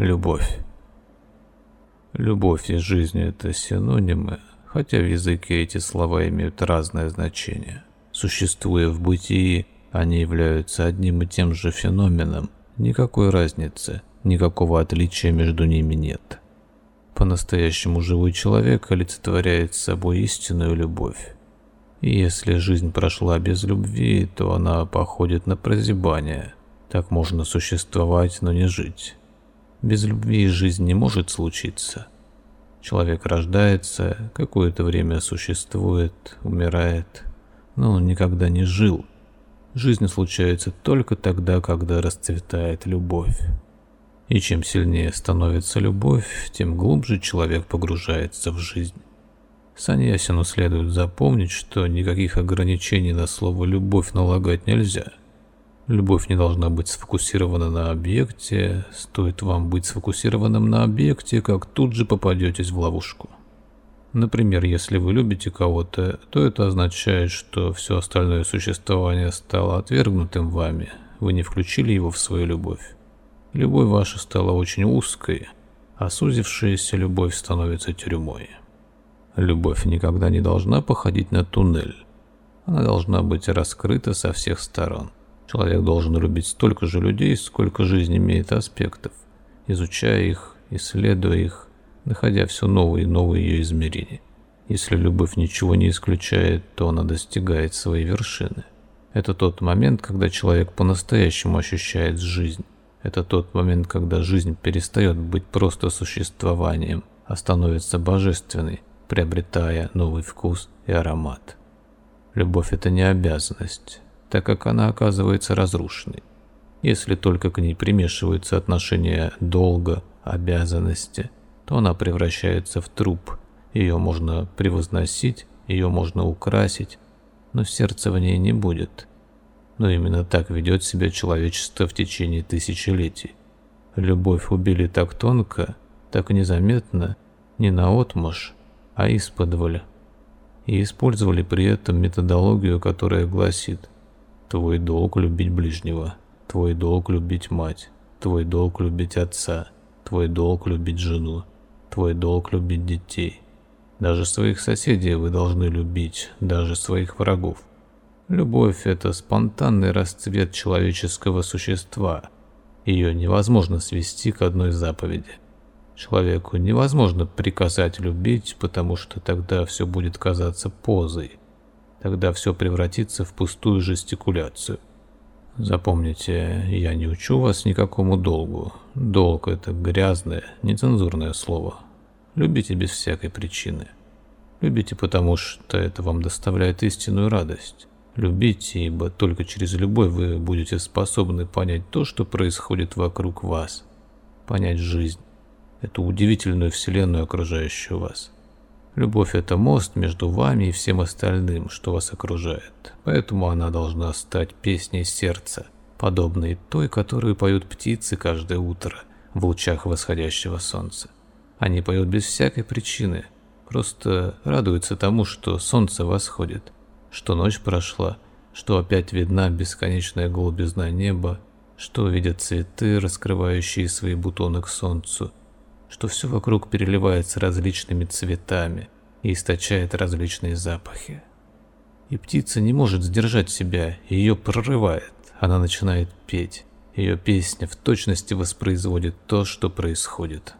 Любовь. Любовь и жизнь – это синонимы, хотя в языке эти слова имеют разное значение. Существуя в бытии, они являются одним и тем же феноменом, никакой разницы, никакого отличия между ними нет. По-настоящему живой человек олицетворяет собой истинную любовь. И если жизнь прошла без любви, то она походит на прозябание. Так можно существовать, но не жить. Без любви жизнь не может случиться. Человек рождается, какое-то время существует, умирает, но он никогда не жил. Жизнь случается только тогда, когда расцветает любовь. И чем сильнее становится любовь, тем глубже человек погружается в жизнь. Саньясину следует запомнить, что никаких ограничений на слово «любовь» налагать нельзя – Любовь не должна быть сфокусирована на объекте. Стоит вам быть сфокусированным на объекте, как тут же попадетесь в ловушку. Например, если вы любите кого-то, то это означает, что все остальное существование стало отвергнутым вами. Вы не включили его в свою любовь. Любовь ваша стала очень узкой, а сузившаяся любовь становится тюрьмой. Любовь никогда не должна походить на туннель. Она должна быть раскрыта со всех сторон. Человек должен любить столько же людей, сколько жизнь имеет аспектов, изучая их, исследуя их, находя все новые и новые ее измерения. Если любовь ничего не исключает, то она достигает своей вершины. Это тот момент, когда человек по-настоящему ощущает жизнь. Это тот момент, когда жизнь перестает быть просто существованием, а становится божественной, приобретая новый вкус и аромат. Любовь – это не обязанность, так как она оказывается разрушенной. Если только к ней примешиваются отношения долга, обязанности, то она превращается в труп. Ее можно превозносить, ее можно украсить, но сердца в ней не будет. Но именно так ведет себя человечество в течение тысячелетий. Любовь убили так тонко, так незаметно, не наотмашь, а исподволь. И использовали при этом методологию, которая гласит – Твой долг любить ближнего, твой долг любить мать, твой долг любить отца, твой долг любить жену, твой долг любить детей. Даже своих соседей вы должны любить, даже своих врагов. Любовь – это спонтанный расцвет человеческого существа. Ее невозможно свести к одной заповеди. Человеку невозможно приказать любить, потому что тогда все будет казаться позой. Тогда все превратится в пустую жестикуляцию. Запомните, я не учу вас никакому долгу. Долг – это грязное, нецензурное слово. Любите без всякой причины. Любите, потому что это вам доставляет истинную радость. Любите, ибо только через любовь вы будете способны понять то, что происходит вокруг вас. Понять жизнь, эту удивительную вселенную, окружающую вас. Любовь – это мост между вами и всем остальным, что вас окружает. Поэтому она должна стать песней сердца, подобной той, которую поют птицы каждое утро в лучах восходящего солнца. Они поют без всякой причины, просто радуются тому, что солнце восходит, что ночь прошла, что опять видна бесконечная голубизна неба, что видят цветы, раскрывающие свои бутоны к солнцу – что все вокруг переливается различными цветами и источает различные запахи. И птица не может сдержать себя, ее прорывает, она начинает петь. Ее песня в точности воспроизводит то, что происходит.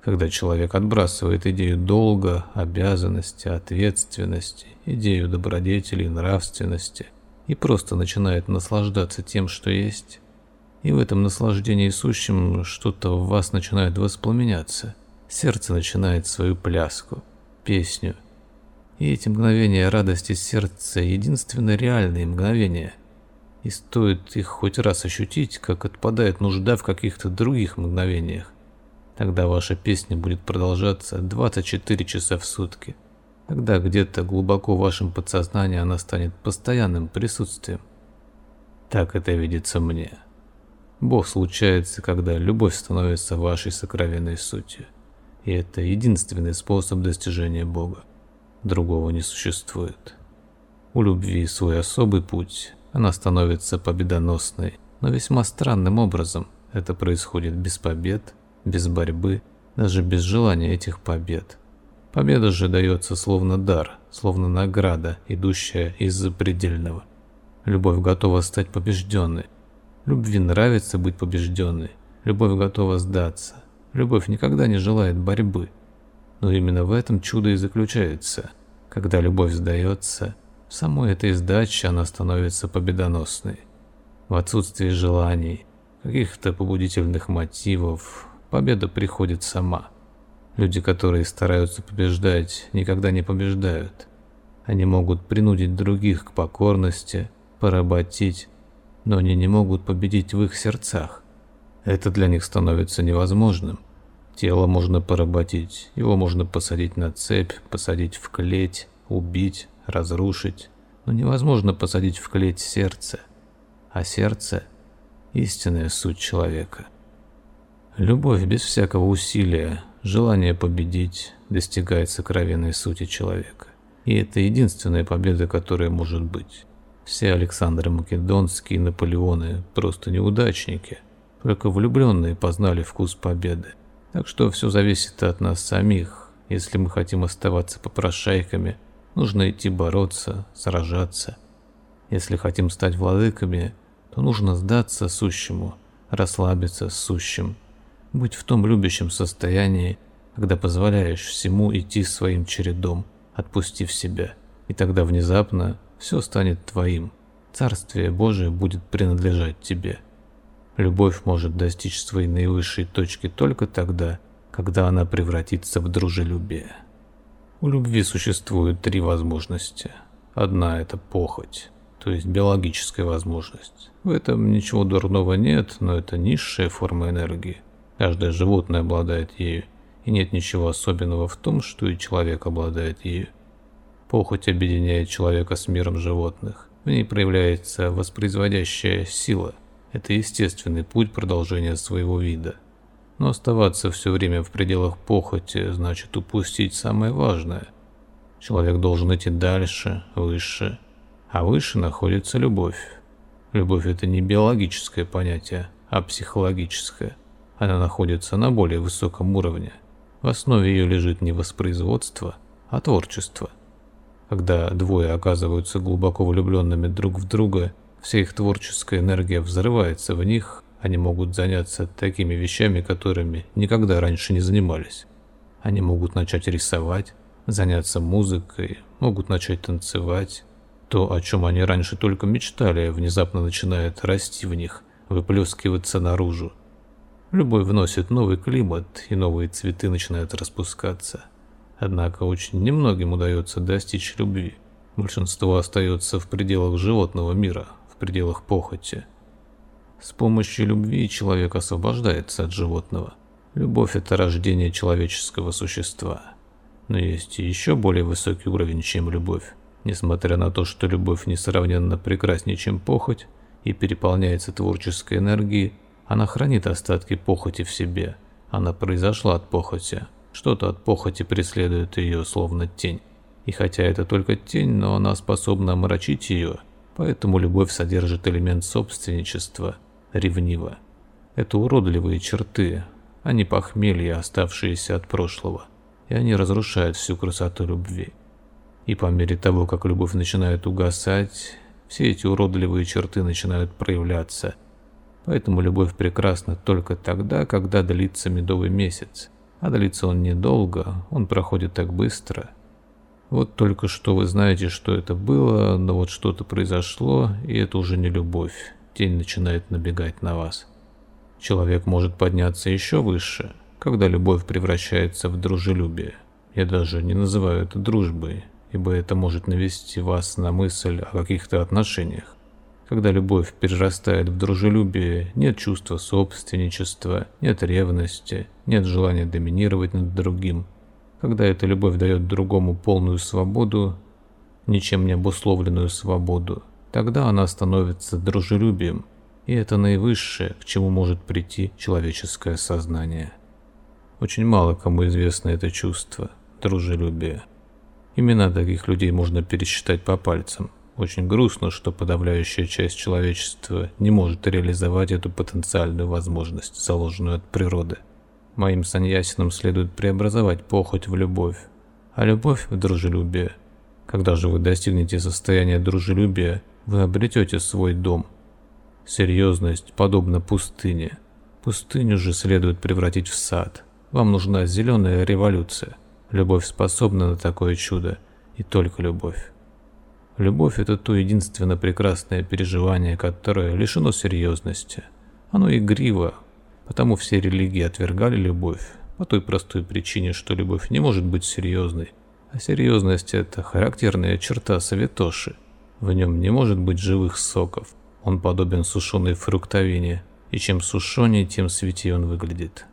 Когда человек отбрасывает идею долга, обязанности, ответственности, идею добродетели, нравственности и просто начинает наслаждаться тем, что есть, и в этом наслаждении сущем что-то в вас начинает воспламеняться. Сердце начинает свою пляску, песню. И эти мгновения радости сердца – единственно реальные мгновения. И стоит их хоть раз ощутить, как отпадает нужда в каких-то других мгновениях. Тогда ваша песня будет продолжаться 24 часа в сутки. Тогда где-то глубоко в вашем подсознании она станет постоянным присутствием. Так это видится мне. Бог случается, когда любовь становится вашей сокровенной сутью. И это единственный способ достижения Бога. Другого не существует. У любви свой особый путь. Она становится победоносной, но весьма странным образом. Это происходит без побед, без борьбы, даже без желания этих побед. Победа же дается словно дар, словно награда, идущая из запредельного. Любовь готова стать побежденной. Любви нравится быть побежденной. Любовь готова сдаться. Любовь никогда не желает борьбы. Но именно в этом чудо и заключается. Когда любовь сдается, в самой этой сдаче она становится победоносной. В отсутствии желаний, каких-то побудительных мотивов, победа приходит сама. Люди, которые стараются побеждать, никогда не побеждают. Они могут принудить других к покорности, поработить, но они не могут победить в их сердцах. Это для них становится невозможным. Тело можно поработить, его можно посадить на цепь, посадить в клеть, убить, разрушить, но невозможно посадить в клеть сердце. А сердце – истинная суть человека. Любовь без всякого усилия, желание победить достигает сокровенной сути человека. И это единственная победа, которая может быть. Все Александры Македонские и Наполеоны просто неудачники. Только влюбленные познали вкус победы. Так что все зависит от нас самих. Если мы хотим оставаться попрошайками, нужно идти бороться, сражаться. Если хотим стать владыками, то нужно сдаться сущему, расслабиться сущим, быть в том любящем состоянии, когда позволяешь всему идти своим чередом, отпустив себя, и тогда внезапно все станет твоим. Царствие Божие будет принадлежать тебе. Любовь может достичь своей наивысшей точки только тогда, когда она превратится в дружелюбие. У любви существуют три возможности. Одна – это похоть, то есть биологическая возможность. В этом ничего дурного нет, но это низшая форма энергии. Каждое животное обладает ею, и нет ничего особенного в том, что и человек обладает ею. Похоть объединяет человека с миром животных. В ней проявляется воспроизводящая сила. Это естественный путь продолжения своего вида. Но оставаться все время в пределах похоти значит упустить самое важное. Человек должен идти дальше, выше. А выше находится любовь. Любовь – это не биологическое понятие, а психологическое. Она находится на более высоком уровне. В основе ее лежит не воспроизводство, а творчество. Когда двое оказываются глубоко влюбленными друг в друга, вся их творческая энергия взрывается в них, они могут заняться такими вещами, которыми никогда раньше не занимались. Они могут начать рисовать, заняться музыкой, могут начать танцевать. То, о чем они раньше только мечтали, внезапно начинает расти в них, выплескиваться наружу. Любовь вносит новый климат, и новые цветы начинают распускаться. Однако очень немногим удается достичь любви. Большинство остается в пределах животного мира, в пределах похоти. С помощью любви человек освобождается от животного. Любовь – это рождение человеческого существа. Но есть и еще более высокий уровень, чем любовь. Несмотря на то, что любовь несравненно прекраснее, чем похоть, и переполняется творческой энергией, она хранит остатки похоти в себе. Она произошла от похоти. Что-то от похоти преследует ее, словно тень. И хотя это только тень, но она способна омрачить ее, поэтому любовь содержит элемент собственничества, ревнива. Это уродливые черты, а не похмелья, оставшиеся от прошлого, и они разрушают всю красоту любви. И по мере того, как любовь начинает угасать, все эти уродливые черты начинают проявляться. Поэтому любовь прекрасна только тогда, когда длится медовый месяц. А длится он недолго, он проходит так быстро. Вот только что вы знаете, что это было, но вот что-то произошло, и это уже не любовь. Тень начинает набегать на вас. Человек может подняться еще выше, когда любовь превращается в дружелюбие. Я даже не называю это дружбой, ибо это может навести вас на мысль о каких-то отношениях. Когда любовь перерастает в дружелюбие, нет чувства собственничества, нет ревности, нет желания доминировать над другим. Когда эта любовь дает другому полную свободу, ничем не обусловленную свободу, тогда она становится дружелюбием, и это наивысшее, к чему может прийти человеческое сознание. Очень мало кому известно это чувство – дружелюбие. Имена таких людей можно пересчитать по пальцам – очень грустно, что подавляющая часть человечества не может реализовать эту потенциальную возможность, заложенную от природы. Моим саньясинам следует преобразовать похоть в любовь, а любовь в дружелюбие. Когда же вы достигнете состояния дружелюбия, вы обретете свой дом. Серьезность подобна пустыне. Пустыню же следует превратить в сад. Вам нужна зеленая революция. Любовь способна на такое чудо, и только любовь. Любовь – это то единственно прекрасное переживание, которое лишено серьезности. Оно игриво, потому все религии отвергали любовь, по той простой причине, что любовь не может быть серьезной. А серьезность – это характерная черта Савитоши. В нем не может быть живых соков. Он подобен сушеной фруктовине, и чем сушенее, тем светее он выглядит.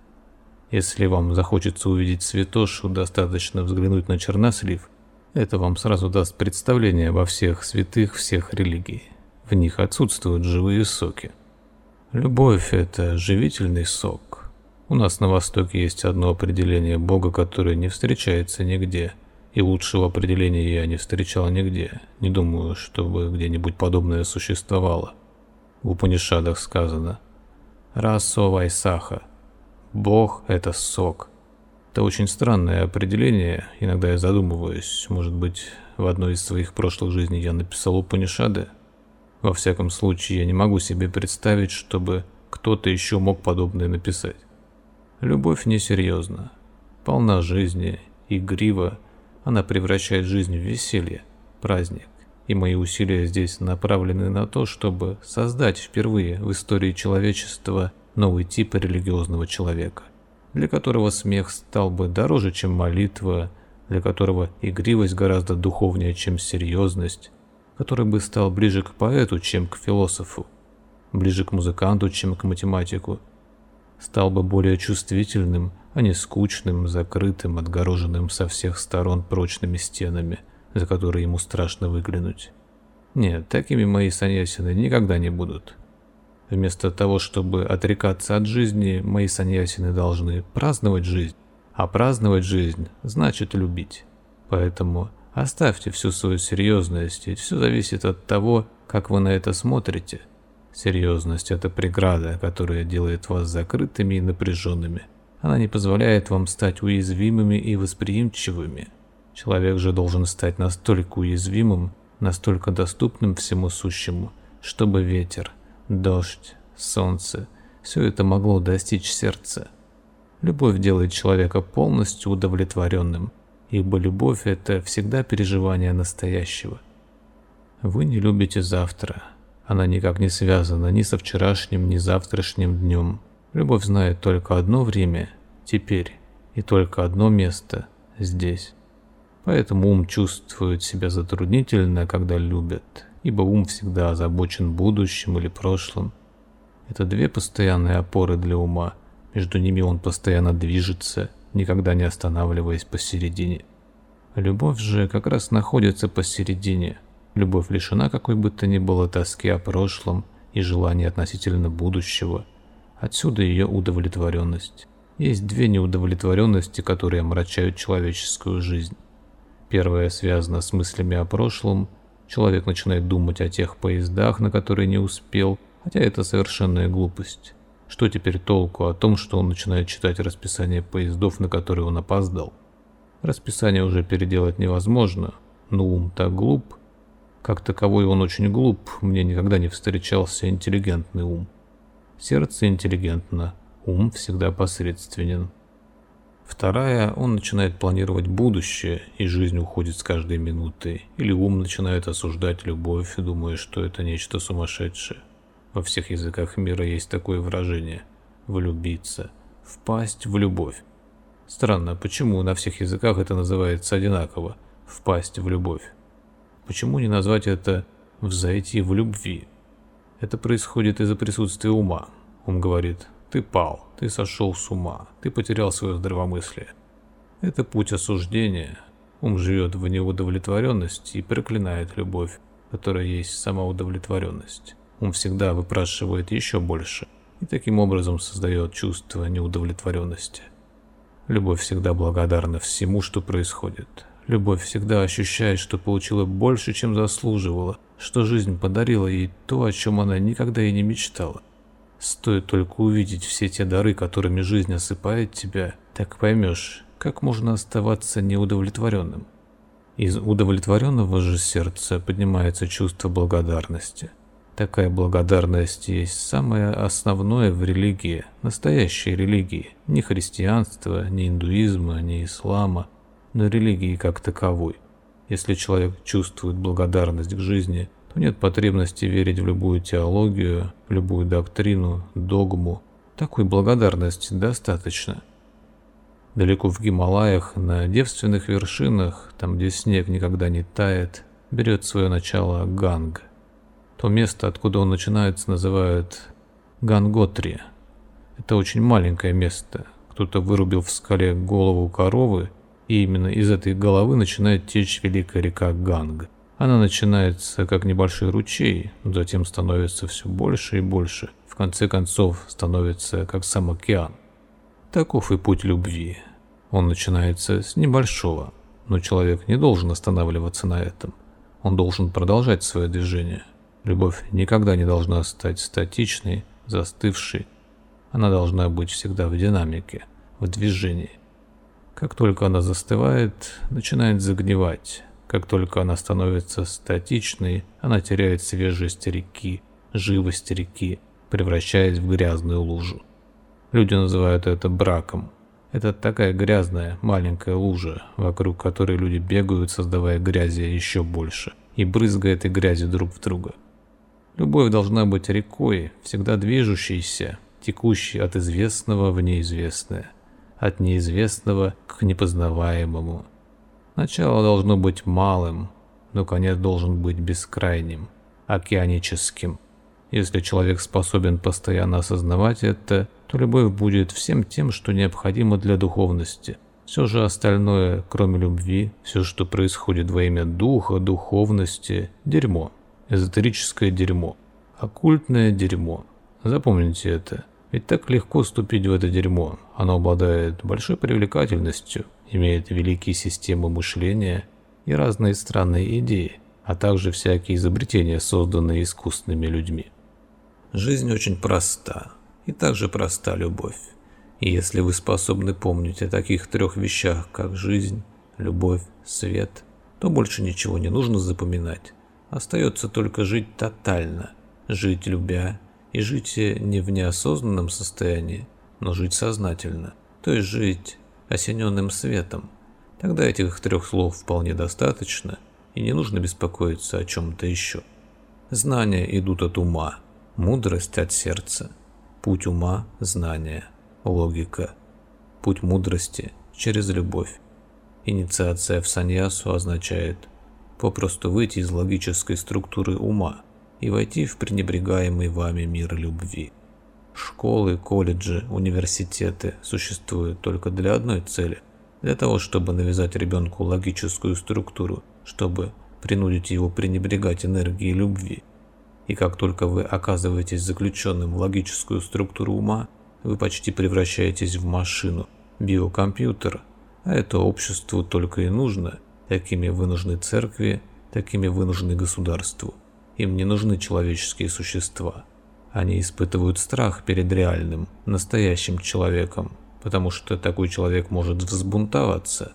Если вам захочется увидеть Святошу, достаточно взглянуть на чернослив. Это вам сразу даст представление обо всех святых всех религий. В них отсутствуют живые соки. Любовь – это живительный сок. У нас на Востоке есть одно определение Бога, которое не встречается нигде. И лучшего определения я не встречал нигде. Не думаю, чтобы где-нибудь подобное существовало. В Упанишадах сказано «Расо Вайсаха» Бог – это сок. Это очень странное определение, иногда я задумываюсь, может быть, в одной из своих прошлых жизней я написал Упанишады? Во всяком случае, я не могу себе представить, чтобы кто-то еще мог подобное написать. Любовь несерьезна, полна жизни, игрива, она превращает жизнь в веселье, праздник. И мои усилия здесь направлены на то, чтобы создать впервые в истории человечества новый тип религиозного человека, для которого смех стал бы дороже, чем молитва, для которого игривость гораздо духовнее, чем серьезность, который бы стал ближе к поэту, чем к философу, ближе к музыканту, чем к математику, стал бы более чувствительным, а не скучным, закрытым, отгороженным со всех сторон прочными стенами, за которые ему страшно выглянуть. Нет, такими мои саньясины никогда не будут. Вместо того, чтобы отрекаться от жизни, мои саньясины должны праздновать жизнь. А праздновать жизнь значит любить. Поэтому оставьте всю свою серьезность, ведь все зависит от того, как вы на это смотрите. Серьезность – это преграда, которая делает вас закрытыми и напряженными. Она не позволяет вам стать уязвимыми и восприимчивыми. Человек же должен стать настолько уязвимым, настолько доступным всему сущему, чтобы ветер, дождь, солнце – все это могло достичь сердца. Любовь делает человека полностью удовлетворенным, ибо любовь – это всегда переживание настоящего. Вы не любите завтра. Она никак не связана ни со вчерашним, ни завтрашним днем. Любовь знает только одно время – теперь, и только одно место – здесь. Поэтому ум чувствует себя затруднительно, когда любят, ибо ум всегда озабочен будущим или прошлым. Это две постоянные опоры для ума, между ними он постоянно движется, никогда не останавливаясь посередине. Любовь же как раз находится посередине. Любовь лишена какой бы то ни было тоски о прошлом и желания относительно будущего. Отсюда ее удовлетворенность. Есть две неудовлетворенности, которые омрачают человеческую жизнь. Первая связана с мыслями о прошлом, Человек начинает думать о тех поездах, на которые не успел, хотя это совершенная глупость. Что теперь толку о том, что он начинает читать расписание поездов, на которые он опоздал? Расписание уже переделать невозможно, но ум так глуп. Как таковой он очень глуп, мне никогда не встречался интеллигентный ум. Сердце интеллигентно, ум всегда посредственен. Вторая, он начинает планировать будущее, и жизнь уходит с каждой минутой. Или ум начинает осуждать любовь, думая, что это нечто сумасшедшее. Во всех языках мира есть такое выражение – влюбиться, впасть в любовь. Странно, почему на всех языках это называется одинаково – впасть в любовь? Почему не назвать это «взойти в любви»? Это происходит из-за присутствия ума. Ум говорит ты пал, ты сошел с ума, ты потерял свое здравомыслие. Это путь осуждения. Ум живет в неудовлетворенности и проклинает любовь, которая есть сама удовлетворенность. Ум всегда выпрашивает еще больше и таким образом создает чувство неудовлетворенности. Любовь всегда благодарна всему, что происходит. Любовь всегда ощущает, что получила больше, чем заслуживала, что жизнь подарила ей то, о чем она никогда и не мечтала. Стоит только увидеть все те дары, которыми жизнь осыпает тебя, так поймешь, как можно оставаться неудовлетворенным. Из удовлетворенного же сердца поднимается чувство благодарности. Такая благодарность есть самое основное в религии, настоящей религии, не христианства, не индуизма, не ислама, но религии как таковой. Если человек чувствует благодарность к жизни, нет потребности верить в любую теологию, в любую доктрину, догму. Такой благодарности достаточно. Далеко в Гималаях, на девственных вершинах, там где снег никогда не тает, берет свое начало Ганг. То место, откуда он начинается, называют Ганготри. Это очень маленькое место. Кто-то вырубил в скале голову коровы, и именно из этой головы начинает течь великая река Ганг. Она начинается как небольшой ручей, затем становится все больше и больше. В конце концов становится как сам океан. Таков и путь любви. Он начинается с небольшого, но человек не должен останавливаться на этом. Он должен продолжать свое движение. Любовь никогда не должна стать статичной, застывшей. Она должна быть всегда в динамике, в движении. Как только она застывает, начинает загнивать. Как только она становится статичной, она теряет свежесть реки, живость реки, превращаясь в грязную лужу. Люди называют это браком. Это такая грязная маленькая лужа, вокруг которой люди бегают, создавая грязи еще больше, и брызгая этой грязи друг в друга. Любовь должна быть рекой, всегда движущейся, текущей от известного в неизвестное, от неизвестного к непознаваемому. Начало должно быть малым, но конец должен быть бескрайним, океаническим. Если человек способен постоянно осознавать это, то любовь будет всем тем, что необходимо для духовности. Все же остальное, кроме любви, все, что происходит во имя духа, духовности, дерьмо. Эзотерическое дерьмо. Оккультное дерьмо. Запомните это. Ведь так легко ступить в это дерьмо. Оно обладает большой привлекательностью, имеет великие системы мышления и разные странные идеи, а также всякие изобретения, созданные искусственными людьми. Жизнь очень проста, и также проста любовь. И если вы способны помнить о таких трех вещах, как жизнь, любовь, свет, то больше ничего не нужно запоминать. Остается только жить тотально, жить любя, и жить не в неосознанном состоянии, но жить сознательно, то есть жить осененным светом. Тогда этих трех слов вполне достаточно, и не нужно беспокоиться о чем-то еще. Знания идут от ума, Мудрость от сердца. Путь ума – знание, логика. Путь мудрости – через любовь. Инициация в саньясу означает попросту выйти из логической структуры ума и войти в пренебрегаемый вами мир любви. Школы, колледжи, университеты существуют только для одной цели – для того, чтобы навязать ребенку логическую структуру, чтобы принудить его пренебрегать энергией любви – и как только вы оказываетесь заключенным в логическую структуру ума, вы почти превращаетесь в машину, биокомпьютер, а это обществу только и нужно, такими вы нужны церкви, такими вы нужны государству. Им не нужны человеческие существа. Они испытывают страх перед реальным, настоящим человеком, потому что такой человек может взбунтоваться.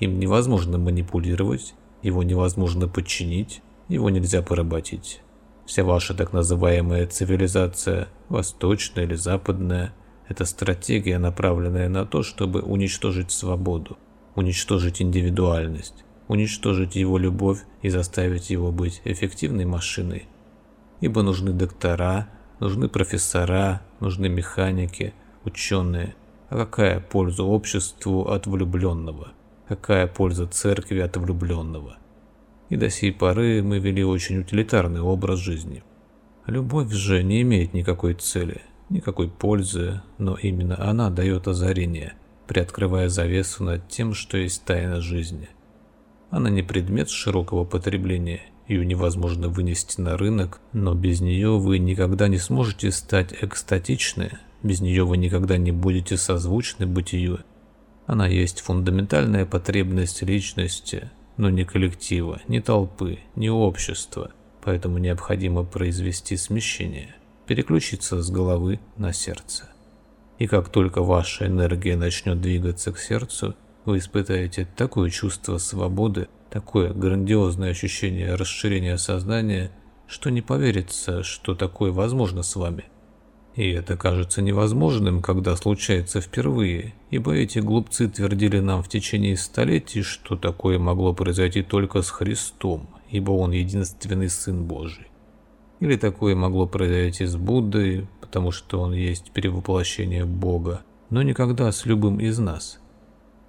Им невозможно манипулировать, его невозможно подчинить, его нельзя поработить. Вся ваша так называемая цивилизация, восточная или западная, это стратегия, направленная на то, чтобы уничтожить свободу, уничтожить индивидуальность, уничтожить его любовь и заставить его быть эффективной машиной. Ибо нужны доктора, нужны профессора, нужны механики, ученые. А какая польза обществу от влюбленного? Какая польза церкви от влюбленного? и до сей поры мы вели очень утилитарный образ жизни. Любовь же не имеет никакой цели, никакой пользы, но именно она дает озарение, приоткрывая завесу над тем, что есть тайна жизни. Она не предмет широкого потребления, ее невозможно вынести на рынок, но без нее вы никогда не сможете стать экстатичны, без нее вы никогда не будете созвучны бытию. Она есть фундаментальная потребность личности, но ни коллектива, ни толпы, ни общества, поэтому необходимо произвести смещение. переключиться с головы на сердце. И как только ваша энергия начнет двигаться к сердцу, вы испытаете такое чувство свободы, такое грандиозное ощущение расширения сознания, что не поверится, что такое возможно с вами. И это кажется невозможным, когда случается впервые, ибо эти глупцы твердили нам в течение столетий, что такое могло произойти только с Христом, ибо Он единственный Сын Божий. Или такое могло произойти с Буддой, потому что он есть перевоплощение Бога, но никогда с любым из нас.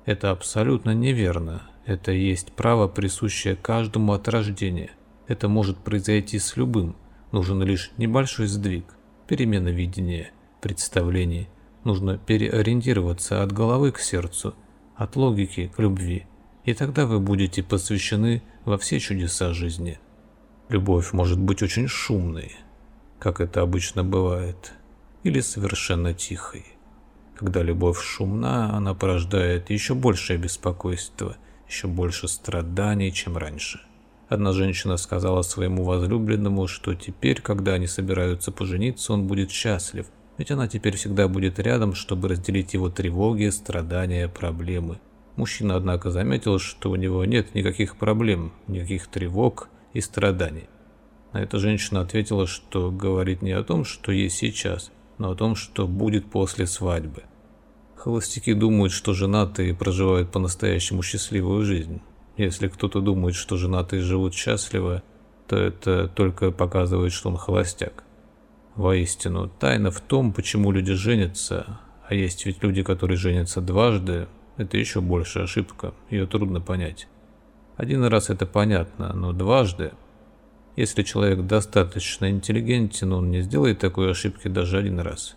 Это абсолютно неверно. Это есть право, присущее каждому от рождения. Это может произойти с любым. Нужен лишь небольшой сдвиг, перемена видения, представлений. Нужно переориентироваться от головы к сердцу, от логики к любви. И тогда вы будете посвящены во все чудеса жизни. Любовь может быть очень шумной, как это обычно бывает, или совершенно тихой. Когда любовь шумна, она порождает еще большее беспокойство, еще больше страданий, чем раньше. Одна женщина сказала своему возлюбленному, что теперь, когда они собираются пожениться, он будет счастлив, ведь она теперь всегда будет рядом, чтобы разделить его тревоги, страдания, проблемы. Мужчина, однако, заметил, что у него нет никаких проблем, никаких тревог, и страданий. На это женщина ответила, что говорит не о том, что есть сейчас, но о том, что будет после свадьбы. Холостяки думают, что женатые проживают по-настоящему счастливую жизнь. Если кто-то думает, что женатые живут счастливо, то это только показывает, что он холостяк. Воистину, тайна в том, почему люди женятся, а есть ведь люди, которые женятся дважды, это еще большая ошибка, ее трудно понять. Один раз это понятно, но дважды... Если человек достаточно интеллигентен, он не сделает такой ошибки даже один раз.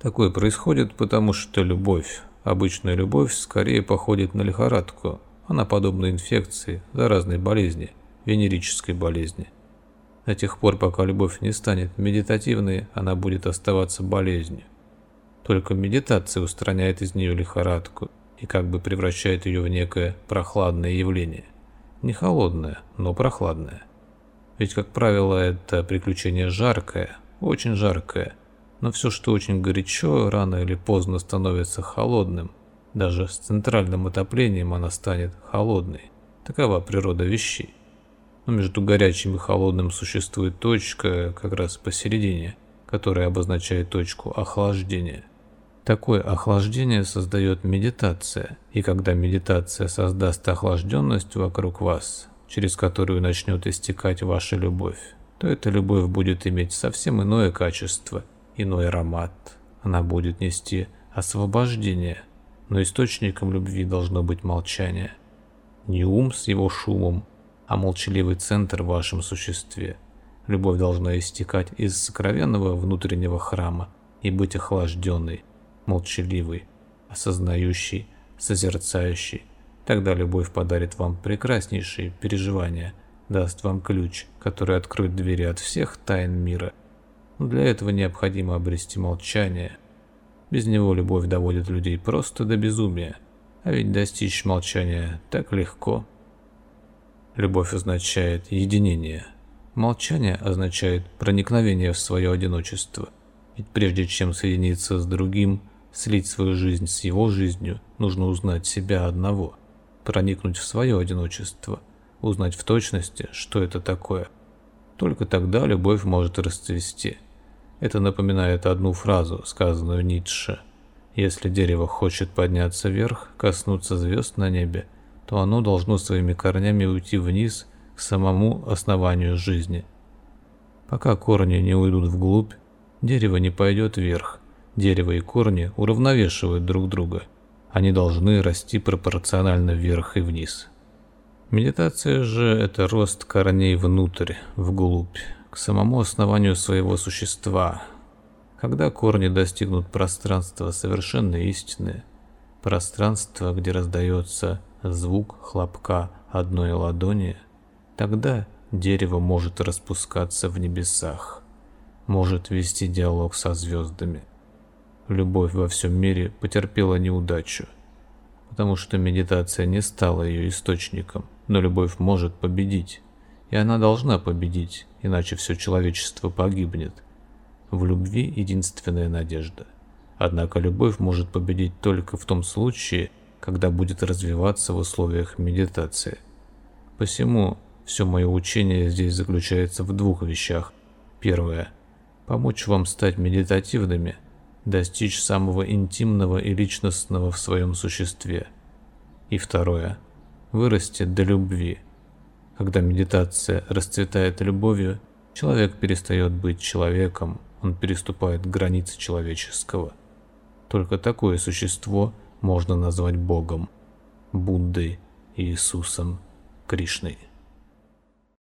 Такое происходит, потому что любовь, обычная любовь, скорее походит на лихорадку. Она подобна инфекции, заразной болезни, венерической болезни. До тех пор, пока любовь не станет медитативной, она будет оставаться болезнью. Только медитация устраняет из нее лихорадку, и как бы превращает ее в некое прохладное явление. Не холодное, но прохладное. Ведь, как правило, это приключение жаркое, очень жаркое, но все, что очень горячо, рано или поздно становится холодным. Даже с центральным отоплением она станет холодной. Такова природа вещей. Но между горячим и холодным существует точка как раз посередине, которая обозначает точку охлаждения. Такое охлаждение создает медитация, и когда медитация создаст охлажденность вокруг вас, через которую начнет истекать ваша любовь, то эта любовь будет иметь совсем иное качество, иной аромат. Она будет нести освобождение, но источником любви должно быть молчание. Не ум с его шумом, а молчаливый центр в вашем существе. Любовь должна истекать из сокровенного внутреннего храма и быть охлажденной, молчаливый, осознающий, созерцающий. Тогда любовь подарит вам прекраснейшие переживания, даст вам ключ, который откроет двери от всех тайн мира. Но для этого необходимо обрести молчание. Без него любовь доводит людей просто до безумия, а ведь достичь молчания так легко. Любовь означает единение. Молчание означает проникновение в свое одиночество. Ведь прежде чем соединиться с другим, слить свою жизнь с его жизнью, нужно узнать себя одного, проникнуть в свое одиночество, узнать в точности, что это такое. Только тогда любовь может расцвести. Это напоминает одну фразу, сказанную Ницше. Если дерево хочет подняться вверх, коснуться звезд на небе, то оно должно своими корнями уйти вниз к самому основанию жизни. Пока корни не уйдут вглубь, дерево не пойдет вверх, Дерево и корни уравновешивают друг друга. Они должны расти пропорционально вверх и вниз. Медитация же – это рост корней внутрь, вглубь, к самому основанию своего существа. Когда корни достигнут пространства совершенно истины, пространства, где раздается звук хлопка одной ладони, тогда дерево может распускаться в небесах, может вести диалог со звездами любовь во всем мире потерпела неудачу, потому что медитация не стала ее источником, но любовь может победить, и она должна победить, иначе все человечество погибнет. В любви единственная надежда. Однако любовь может победить только в том случае, когда будет развиваться в условиях медитации. Посему все мое учение здесь заключается в двух вещах. Первое. Помочь вам стать медитативными, достичь самого интимного и личностного в своем существе. И второе. Вырасти до любви. Когда медитация расцветает любовью, человек перестает быть человеком, он переступает границы человеческого. Только такое существо можно назвать Богом, Буддой, Иисусом, Кришной.